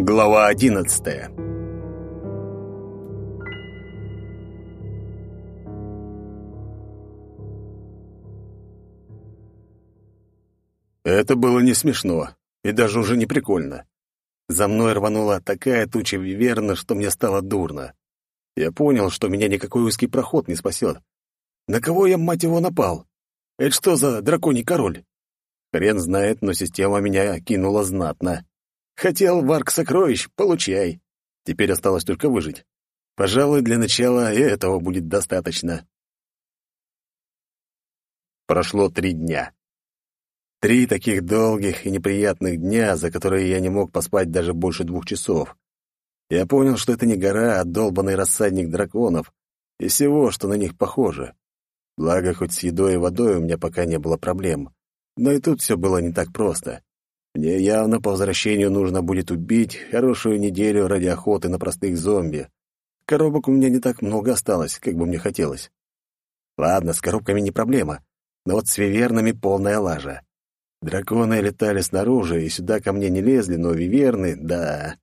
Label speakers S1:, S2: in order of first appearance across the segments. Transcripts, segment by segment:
S1: Глава одиннадцатая Это было не смешно и даже уже не прикольно. За мной рванула такая туча виверна, что мне стало дурно. Я понял, что меня никакой узкий проход не спасет. На кого я, мать его, напал? Это что за драконий король? Хрен знает, но система меня кинула знатно. Хотел варк сокровищ — получай. Теперь осталось только выжить. Пожалуй, для начала и этого будет достаточно. Прошло три дня. Три таких долгих и неприятных дня, за которые я не мог поспать даже больше двух часов. Я понял, что это не гора, а долбанный рассадник драконов и всего, что на них похоже. Благо, хоть с едой и водой у меня пока не было проблем. Но и тут все было не так просто. Мне явно по возвращению нужно будет убить хорошую неделю ради охоты на простых зомби. Коробок у меня не так много осталось, как бы мне хотелось. Ладно, с коробками не проблема, но вот с вивернами полная лажа. Драконы летали снаружи, и сюда ко мне не лезли, но виверны, да.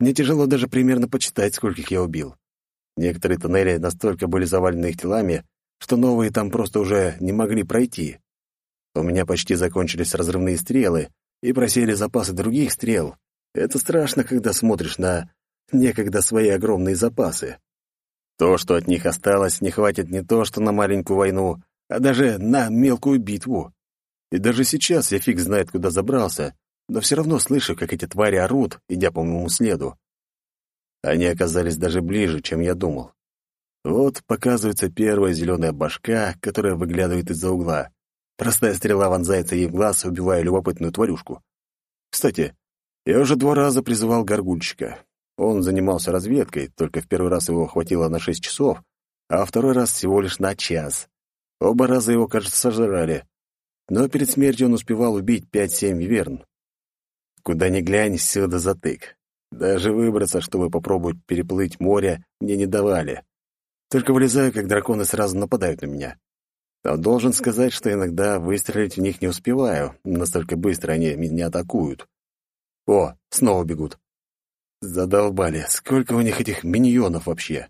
S1: Мне тяжело даже примерно почитать, скольких я убил. Некоторые тоннели настолько были завалены их телами, что новые там просто уже не могли пройти. У меня почти закончились разрывные стрелы и просели запасы других стрел. Это страшно, когда смотришь на некогда свои огромные запасы. То, что от них осталось, не хватит не то, что на маленькую войну, а даже на мелкую битву. И даже сейчас я фиг знает, куда забрался, но все равно слышу, как эти твари орут, идя по моему следу. Они оказались даже ближе, чем я думал. Вот показывается первая зеленая башка, которая выглядывает из-за угла. Простая стрела вонзается ей в глаз, убивая любопытную тварюшку. Кстати, я уже два раза призывал горгульщика. Он занимался разведкой, только в первый раз его хватило на шесть часов, а второй раз всего лишь на час. Оба раза его, кажется, сожрали. Но перед смертью он успевал убить пять-семь виверн. Куда ни глянь, сюда затык. Даже выбраться, чтобы попробовать переплыть море, мне не давали. Только вылезаю, как драконы сразу нападают на меня. Но должен сказать, что иногда выстрелить в них не успеваю, настолько быстро они меня атакуют. О, снова бегут. Задолбали, сколько у них этих миньонов вообще.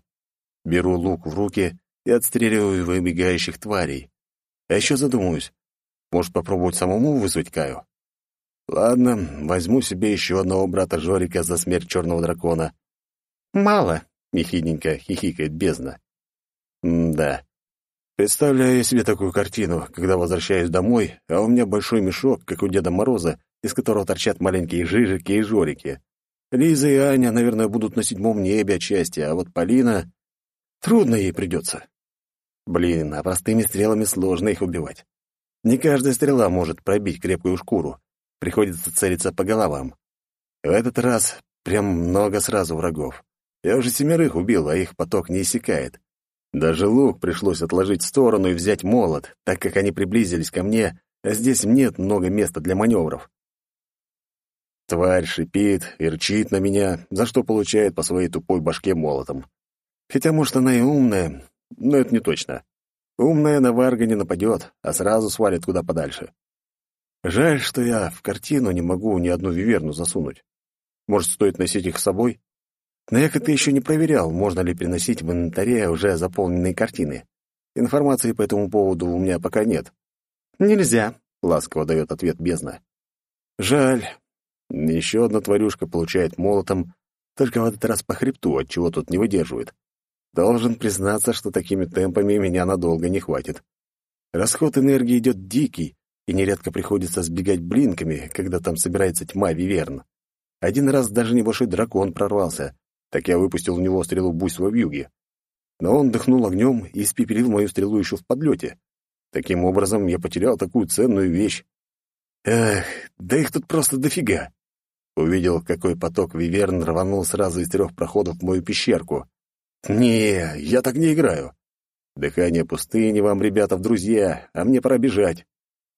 S1: Беру лук в руки и отстреливаю выбегающих тварей. А еще задумываюсь, может попробовать самому вызвать Каю? Ладно, возьму себе еще одного брата Жорика за смерть черного дракона. Мало, ехидненько хихикает бездна. М-да. Представляю себе такую картину, когда возвращаюсь домой, а у меня большой мешок, как у Деда Мороза, из которого торчат маленькие жижики и жорики. Лиза и Аня, наверное, будут на седьмом небе отчасти, а вот Полина... Трудно ей придется. Блин, а простыми стрелами сложно их убивать. Не каждая стрела может пробить крепкую шкуру. Приходится целиться по головам. В этот раз прям много сразу врагов. Я уже семерых убил, а их поток не иссякает. Даже лук пришлось отложить в сторону и взять молот, так как они приблизились ко мне, а здесь нет много места для маневров. Тварь шипит и рчит на меня, за что получает по своей тупой башке молотом. Хотя, может, она и умная, но это не точно. Умная на Варга не нападет, а сразу свалит куда подальше. Жаль, что я в картину не могу ни одну виверну засунуть. Может, стоит носить их с собой? Но я как-то еще не проверял, можно ли приносить в инвентаре уже заполненные картины. Информации по этому поводу у меня пока нет. «Нельзя», — ласково дает ответ бездна. «Жаль. Еще одна тварюшка получает молотом, только в этот раз по хребту, от чего тут не выдерживает. Должен признаться, что такими темпами меня надолго не хватит. Расход энергии идет дикий, и нередко приходится сбегать блинками, когда там собирается тьма виверн. Один раз даже небольшой дракон прорвался, так я выпустил в него стрелу буйства в юге. Но он дыхнул огнем и испепелил мою стрелу еще в подлете. Таким образом, я потерял такую ценную вещь. Эх, да их тут просто дофига. Увидел, какой поток виверн рванул сразу из трех проходов в мою пещерку. Не, я так не играю. Дыхание пустыни вам, ребята, в друзья, а мне пора бежать.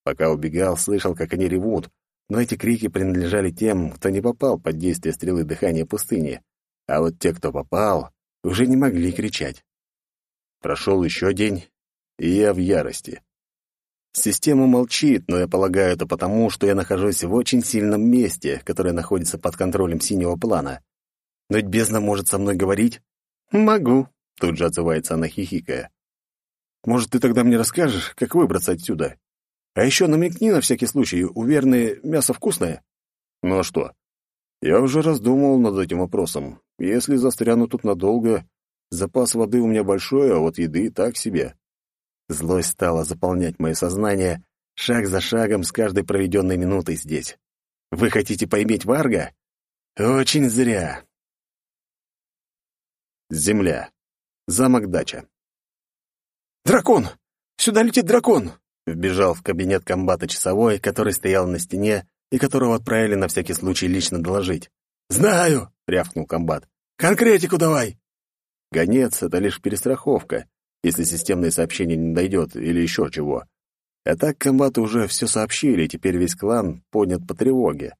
S1: Пока убегал, слышал, как они ревут, но эти крики принадлежали тем, кто не попал под действие стрелы дыхания пустыни. А вот те, кто попал, уже не могли кричать. Прошел еще день, и я в ярости. Система молчит, но я полагаю это потому, что я нахожусь в очень сильном месте, которое находится под контролем синего плана. Но ведь бездна может со мной говорить? Могу, тут же отзывается она, хихикая. Может, ты тогда мне расскажешь, как выбраться отсюда? А еще намекни на всякий случай, у Верны мясо вкусное? Ну а что? Я уже раздумывал над этим вопросом. Если застряну тут надолго, запас воды у меня большой, а вот еды так себе. Злость стала заполнять мое сознание шаг за шагом с каждой проведенной минутой здесь. Вы хотите поиметь Варга? Очень зря. Земля. Замок-дача. «Дракон! Сюда летит дракон!» Вбежал в кабинет комбата часовой, который стоял на стене и которого отправили на всякий случай лично доложить. «Знаю!» — рявкнул комбат. «Конкретику давай!» Гонец — это лишь перестраховка, если системное сообщение не дойдет или еще чего. А так комбаты уже все сообщили, и теперь весь клан поднят по тревоге.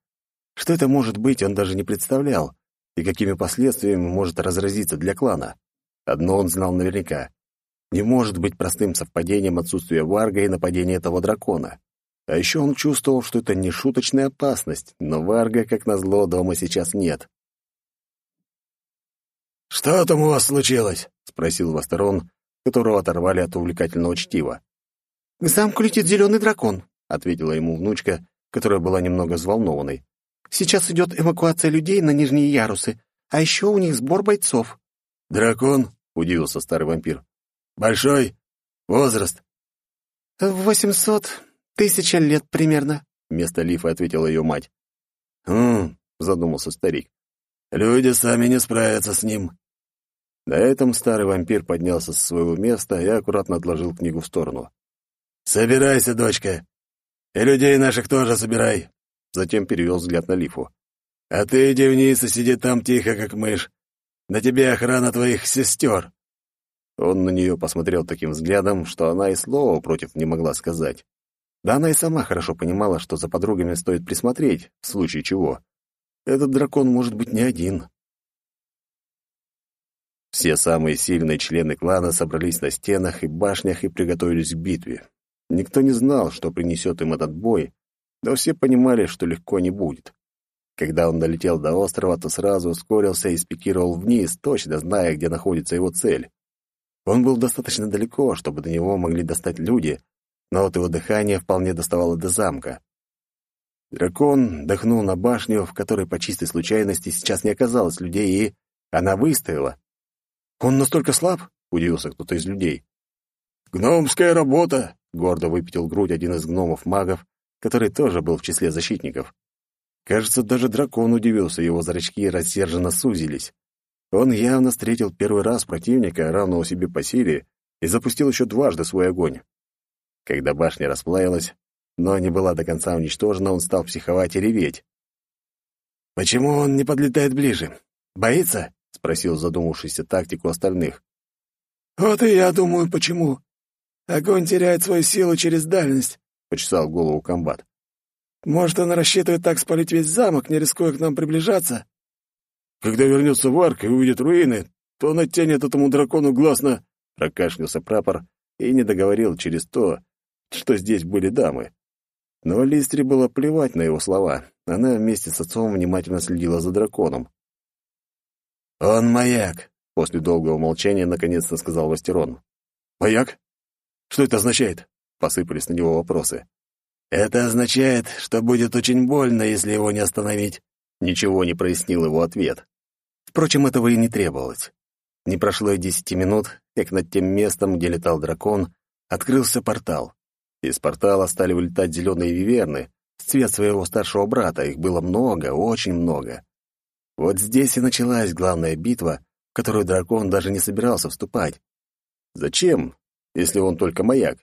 S1: Что это может быть, он даже не представлял, и какими последствиями может разразиться для клана. Одно он знал наверняка. Не может быть простым совпадением отсутствия Варга и нападения этого дракона. А еще он чувствовал, что это не шуточная опасность, но Варга, как назло, дома сейчас нет.
S2: «Что там у вас случилось?» — спросил Восторон,
S1: которого оторвали от увлекательного чтива.
S3: «К замку летит зеленый дракон», —
S1: ответила ему внучка, которая была немного взволнованной.
S3: «Сейчас идет эвакуация людей на нижние ярусы, а еще у них сбор бойцов».
S2: «Дракон?» — удивился старый вампир. «Большой? Возраст?»
S3: «Восемьсот тысяча лет примерно», —
S1: вместо Лифа ответила ее мать.
S2: «Хм», — задумался старик. «Люди сами не справятся с ним.
S1: На этом старый вампир поднялся со своего места и аккуратно отложил книгу в сторону.
S2: «Собирайся, дочка. И людей наших тоже собирай».
S1: Затем перевел взгляд на Лифу.
S2: «А ты иди вниз и сиди там тихо, как мышь. На тебе охрана твоих сестер».
S1: Он на нее посмотрел таким взглядом, что она и слова против не могла сказать. Да она и сама хорошо понимала, что за подругами стоит присмотреть, в случае чего. Этот дракон может быть не один. Все самые сильные члены клана собрались на стенах и башнях и приготовились к битве. Никто не знал, что принесет им этот бой, но все понимали, что легко не будет. Когда он долетел до острова, то сразу ускорился и спикировал вниз, точно зная, где находится его цель. Он был достаточно далеко, чтобы до него могли достать люди, но вот его дыхание вполне доставало до замка. Дракон дохнул на башню, в которой по чистой случайности сейчас не оказалось людей, и она выстояла. «Он настолько слаб?» — удивился кто-то из людей.
S2: «Гномская работа!»
S1: — гордо выпятил грудь один из гномов-магов, который тоже был в числе защитников. Кажется, даже дракон удивился, его зрачки рассерженно сузились. Он явно встретил первый раз противника, равного себе по силе, и запустил еще дважды свой огонь. Когда башня расплавилась, но не была до конца уничтожена, он стал психовать и реветь.
S2: «Почему он не подлетает ближе? Боится?»
S1: — спросил задумавшийся тактику остальных.
S2: «Вот и я думаю, почему. Огонь теряет свою силу через дальность», — почесал голову комбат. «Может, он рассчитывает так спалить весь замок, не рискуя к нам приближаться?»
S1: «Когда вернется Варк и увидит руины, то он оттянет этому дракону глаз на...» — прокашлялся прапор и не договорил через то, что здесь были дамы. Но Листре было плевать на его слова. Она вместе с отцом внимательно следила за драконом.
S2: «Он маяк», —
S1: после долгого молчания наконец-то сказал Вастерон.
S2: «Маяк? Что это означает?» — посыпались на него вопросы.
S1: «Это означает, что будет очень больно, если его не остановить». Ничего не прояснил его ответ. Впрочем, этого и не требовалось. Не прошло и десяти минут, как над тем местом, где летал дракон, открылся портал. Из портала стали вылетать зеленые виверны, с цвет своего старшего брата, их было много, очень много. Вот здесь и началась главная битва, в которую дракон даже не собирался вступать. Зачем, если он только маяк?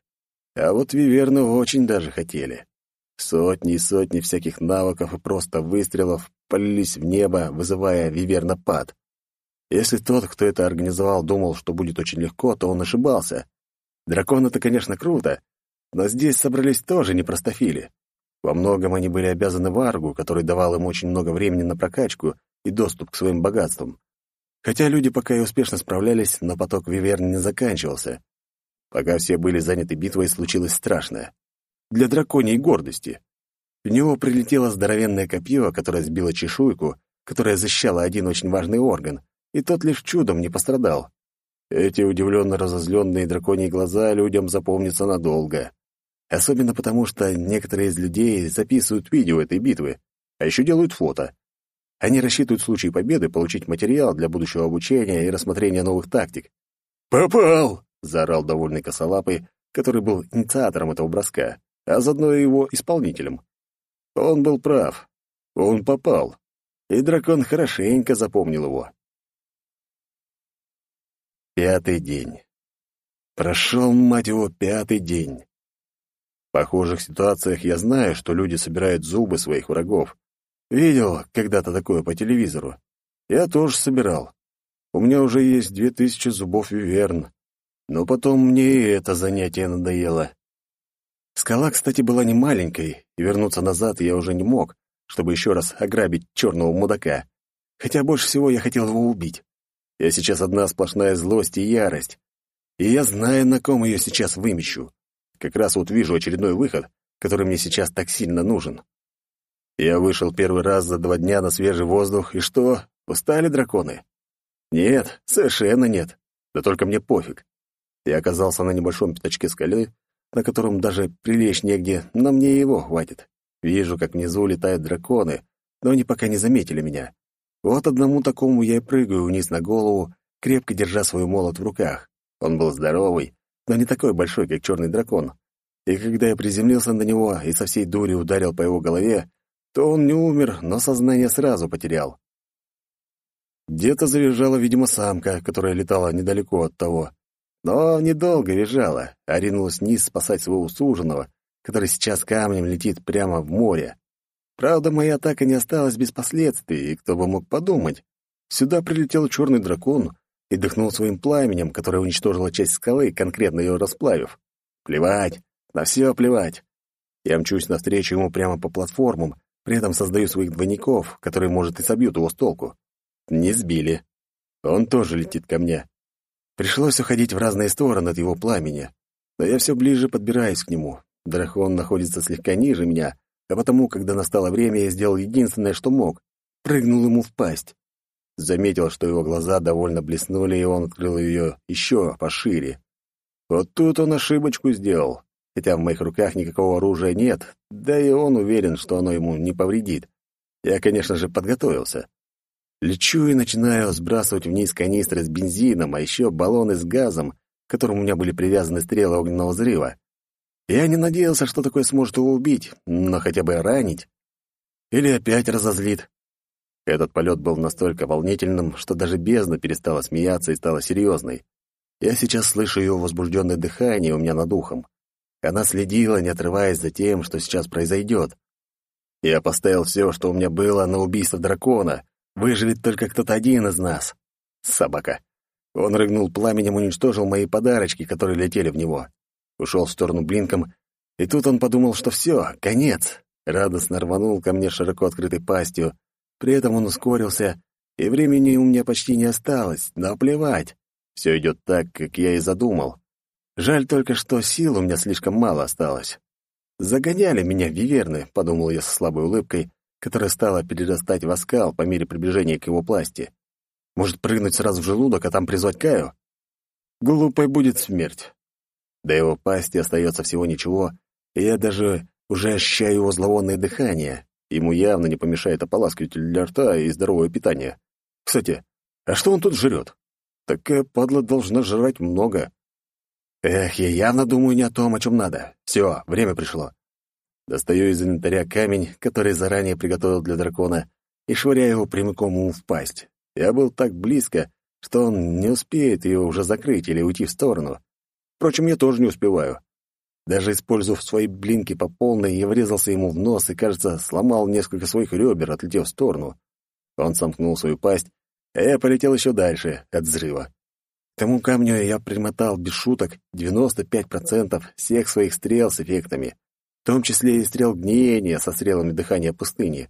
S1: А вот виверны очень даже хотели. Сотни и сотни всяких навыков и просто выстрелов полились в небо, вызывая вивернопад. Если тот, кто это организовал, думал, что будет очень легко, то он ошибался. Дракон — это, конечно, круто, но здесь собрались тоже непростофили. Во многом они были обязаны Варгу, который давал им очень много времени на прокачку и доступ к своим богатствам. Хотя люди пока и успешно справлялись, но поток Виверн не заканчивался. Пока все были заняты битвой, случилось страшное. для драконьей гордости. В него прилетело здоровенное копье, которое сбило чешуйку, которая защищала один очень важный орган, и тот лишь чудом не пострадал. Эти удивленно разозленные драконьи глаза людям запомнятся надолго. Особенно потому, что некоторые из людей записывают видео этой битвы, а еще делают фото. Они рассчитывают в случае победы получить материал для будущего обучения и рассмотрения новых тактик.
S2: «Попал!»
S1: — заорал довольный косолапый, который был инициатором этого броска, а заодно и его исполнителем. Он был прав. Он попал. И дракон хорошенько запомнил его. Пятый день. Прошел, мать его, пятый день. Похожих ситуациях я знаю, что люди собирают зубы своих врагов. Видел когда-то такое по телевизору. Я тоже собирал. У меня уже есть две тысячи зубов виверн. Но потом мне и это занятие надоело. Скала, кстати, была не маленькой, и вернуться назад я уже не мог, чтобы еще раз ограбить черного мудака. Хотя больше всего я хотел его убить. Я сейчас одна сплошная злость и ярость. И я знаю, на ком ее сейчас вымещу. Как раз вот вижу очередной выход, который мне сейчас так сильно нужен. Я вышел первый раз за два дня на свежий воздух, и что, устали драконы? Нет, совершенно нет. Да только мне пофиг. Я оказался на небольшом пятачке скалы, на котором даже прилечь негде, но мне его хватит. Вижу, как внизу летают драконы, но они пока не заметили меня. Вот одному такому я и прыгаю вниз на голову, крепко держа свой молот в руках. Он был здоровый, но не такой большой, как черный дракон. И когда я приземлился на него и со всей дури ударил по его голове, то он не умер, но сознание сразу потерял. Где-то завизжала, видимо, самка, которая летала недалеко от того. Но недолго визжала, а ринулась вниз спасать своего суженого, который сейчас камнем летит прямо в море. Правда, моя атака не осталась без последствий, и кто бы мог подумать. Сюда прилетел черный дракон и дыхнул своим пламенем, которое уничтожило часть скалы, конкретно ее расплавив. Плевать, на все плевать. Я мчусь навстречу ему прямо по платформам, при этом создаю своих двойников, которые, может, и собьют его с толку. Не сбили. Он тоже летит ко мне. Пришлось уходить в разные стороны от его пламени, но я все ближе подбираюсь к нему. Дракон находится слегка ниже меня, а потому, когда настало время, я сделал единственное, что мог. Прыгнул ему в пасть. Заметил, что его глаза довольно блеснули, и он открыл ее еще пошире. Вот тут он ошибочку сделал, хотя в моих руках никакого оружия нет, да и он уверен, что оно ему не повредит. Я, конечно же, подготовился. Лечу и начинаю сбрасывать вниз канистры с бензином, а еще баллоны с газом, к которым у меня были привязаны стрелы огненного взрыва. Я не надеялся, что такое сможет его убить, но хотя бы ранить. Или опять разозлит. Этот полет был настолько волнительным, что даже бездна перестала смеяться и стала серьезной. Я сейчас слышу ее возбужденное дыхание у меня над ухом. Она следила, не отрываясь за тем, что сейчас произойдет. Я поставил все, что у меня было, на убийство дракона. Выживет только кто-то один из нас. Собака. Он рыгнул пламенем, уничтожил мои подарочки, которые летели в него ушел в сторону блинком, и тут он подумал, что все, конец. Радостно рванул ко мне широко открытой пастью. При этом он ускорился, и времени у меня почти не осталось, но плевать. Все идет так, как я и задумал. Жаль только, что сил у меня слишком мало осталось. «Загоняли меня виверны», — подумал я со слабой улыбкой, которая стала перерастать в оскал по мере приближения к его пласти. «Может, прыгнуть сразу в желудок, а там призвать Каю?» Глупой будет смерть. До его пасти остается всего ничего, и я даже уже ощущаю его зловонное дыхание. Ему явно не помешает ополаскиватель для рта и здоровое питание. Кстати, а что он тут жрет? Такая падла должна жрать много. Эх, я явно думаю не о том, о чем надо. Все, время пришло. Достаю из инвентаря камень, который заранее приготовил для дракона, и швыряю его прямиком ему в пасть. Я был так близко, что он не успеет ее уже закрыть или уйти в сторону. Впрочем, я тоже не успеваю. Даже использовав свои блинки по полной, я врезался ему в нос и, кажется, сломал несколько своих ребер, отлетев в сторону. Он сомкнул свою пасть, а я полетел еще дальше, от взрыва. К тому камню я примотал без шуток 95% всех своих стрел с эффектами, в том числе и стрел гниения со стрелами дыхания пустыни.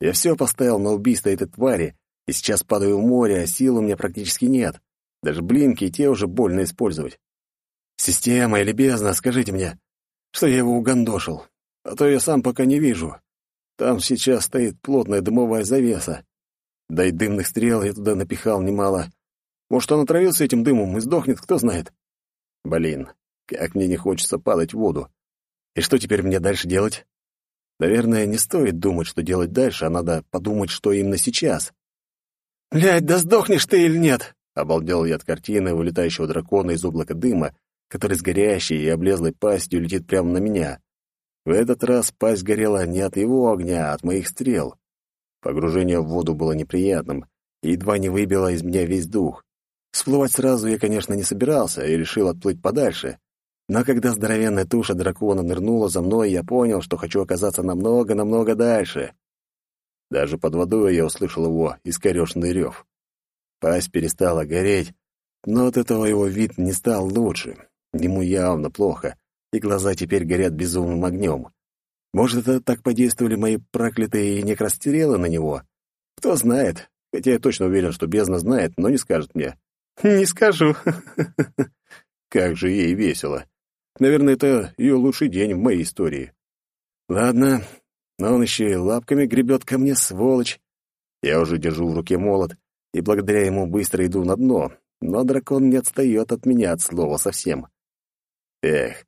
S1: Я все поставил на убийство этой твари, и сейчас падаю в море, а сил у меня практически нет. Даже блинки и те уже больно использовать. «Система или бездна, скажите мне, что я его угандошил. А то я сам пока не вижу. Там сейчас стоит плотная дымовая завеса. Да и дымных стрел я туда напихал немало. Может, он отравился этим дымом и сдохнет, кто знает. Блин, как мне не хочется падать в воду. И что теперь мне дальше делать? Наверное, не стоит думать, что делать дальше, а надо подумать, что именно сейчас.
S2: «Блядь, да сдохнешь ты или нет?»
S1: Обалдел я от картины вылетающего дракона из облака дыма, который с горящей и облезлой пастью летит прямо на меня. В этот раз пасть горела не от его огня, а от моих стрел. Погружение в воду было неприятным и едва не выбило из меня весь дух. Всплывать сразу я, конечно, не собирался и решил отплыть подальше. Но когда здоровенная туша дракона нырнула за мной, я понял, что хочу оказаться намного-намного дальше. Даже под водой я услышал его искорёшенный рев. Пасть перестала гореть, но от этого его вид не стал лучше. Ему явно плохо, и глаза теперь горят безумным огнем. Может, это так подействовали мои проклятые некрострелы на него? Кто знает, хотя я точно уверен, что бездна знает, но не скажет мне.
S2: «Не скажу».
S1: Как же ей весело. Наверное, это ее лучший день в моей истории. Ладно, но он еще и лапками гребет ко мне, сволочь. Я уже держу в руке молот, и благодаря ему быстро иду на дно, но дракон не отстает от меня от слова совсем. Эх,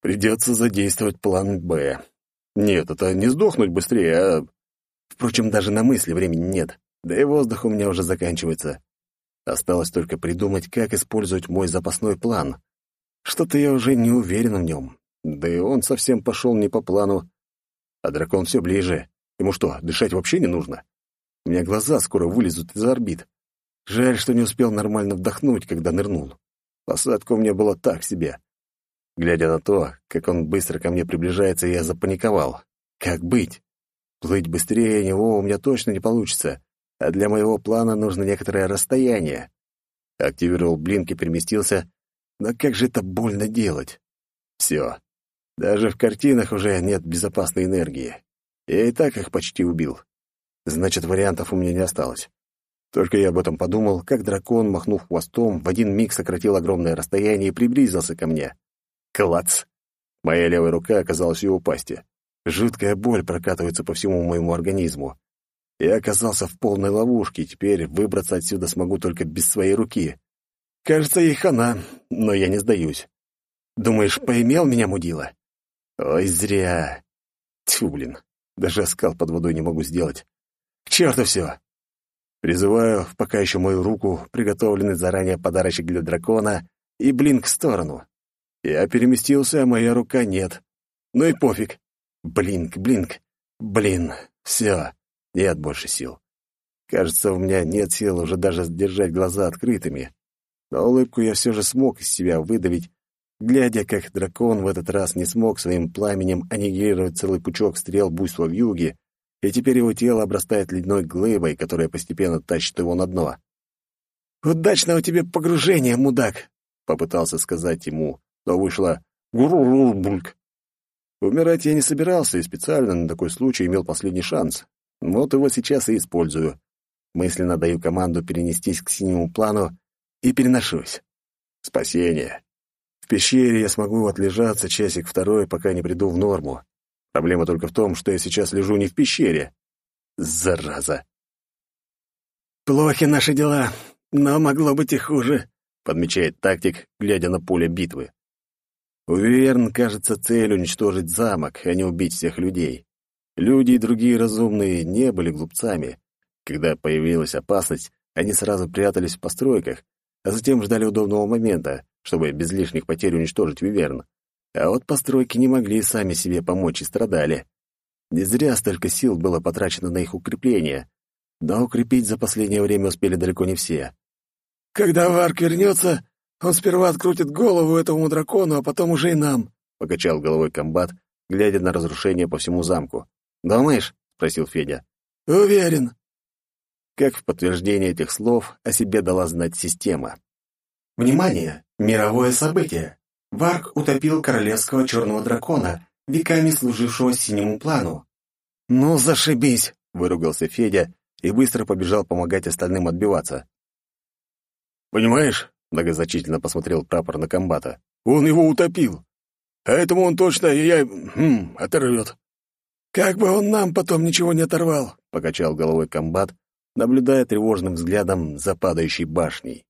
S1: придется задействовать план «Б». Нет, это не сдохнуть быстрее, а... Впрочем, даже на мысли времени нет, да и воздух у меня уже заканчивается. Осталось только придумать, как использовать мой запасной план. Что-то я уже не уверен в нем. Да и он совсем пошел не по плану. А дракон все ближе. Ему что, дышать вообще не нужно? У меня глаза скоро вылезут из орбит. Жаль, что не успел нормально вдохнуть, когда нырнул. Посадка у меня была так себе. Глядя на то, как он быстро ко мне приближается, я запаниковал. Как быть? Плыть быстрее него у меня точно не получится, а для моего плана нужно некоторое расстояние. Активировал блинк и переместился, но как же это больно делать? Все. Даже в картинах уже нет безопасной энергии. Я и так их почти убил. Значит, вариантов у меня не осталось. Только я об этом подумал, как дракон, махнув хвостом, в один миг сократил огромное расстояние и приблизился ко мне. Клац! Моя левая рука оказалась в его пасти. Жуткая боль прокатывается по всему моему организму. Я оказался в полной ловушке, и теперь выбраться отсюда смогу только без своей руки. Кажется, ей хана, но я не сдаюсь. Думаешь, поимел меня мудила? Ой, зря. Тьфу, блин, даже оскал под водой не могу сделать. К черту все! Призываю в пока еще мою руку, приготовленный заранее подарочек для дракона, и блин в сторону. Я переместился, а моя рука нет. Ну и пофиг. Блинк, блинк, блин, все, нет больше сил. Кажется, у меня нет сил уже даже сдержать глаза открытыми. Но улыбку я все же смог из себя выдавить, глядя, как дракон в этот раз не смог своим пламенем аннигилировать целый пучок стрел буйства в юге, и теперь его тело обрастает ледяной глыбой, которая постепенно тащит его на дно.
S2: «Удачного тебе погружения, мудак!» — попытался сказать ему, но вышло «гуру-ру-бульк».
S1: Умирать я не собирался и специально на такой случай имел последний шанс. Вот его сейчас и использую. Мысленно даю команду перенестись к синему плану и переношусь. Спасение. В пещере я смогу отлежаться часик-второй, пока не приду в норму. Проблема только в том, что я сейчас лежу не в пещере. Зараза.
S2: «Плохи наши дела, но могло быть и хуже», —
S1: подмечает тактик, глядя на поле битвы. Уверен, кажется, цель уничтожить замок, а не убить всех людей. Люди и другие разумные не были глупцами. Когда появилась опасность, они сразу прятались в постройках, а затем ждали удобного момента, чтобы без лишних потерь уничтожить Виверн. А вот постройки не могли сами себе помочь и страдали. Не зря столько сил было потрачено на их укрепление. Да укрепить за последнее время успели далеко не все.
S2: «Когда Варк вернется, он сперва открутит голову этому дракону, а потом уже и нам», —
S1: покачал головой комбат, глядя на разрушение по всему замку. «Думаешь?» — спросил Федя.
S2: «Уверен».
S1: Как в подтверждение этих слов о себе дала знать система.
S4: «Внимание! Мировое событие! Варк утопил королевского черного дракона, веками служившего синему плану.
S1: «Ну, зашибись!» — выругался Федя и быстро побежал помогать остальным отбиваться. «Понимаешь?» — многозначительно посмотрел прапор на комбата. «Он его утопил!»
S2: Поэтому он точно я хм, оторвет. Как бы он нам потом ничего не оторвал, покачал головой комбат, наблюдая тревожным взглядом за падающей башней.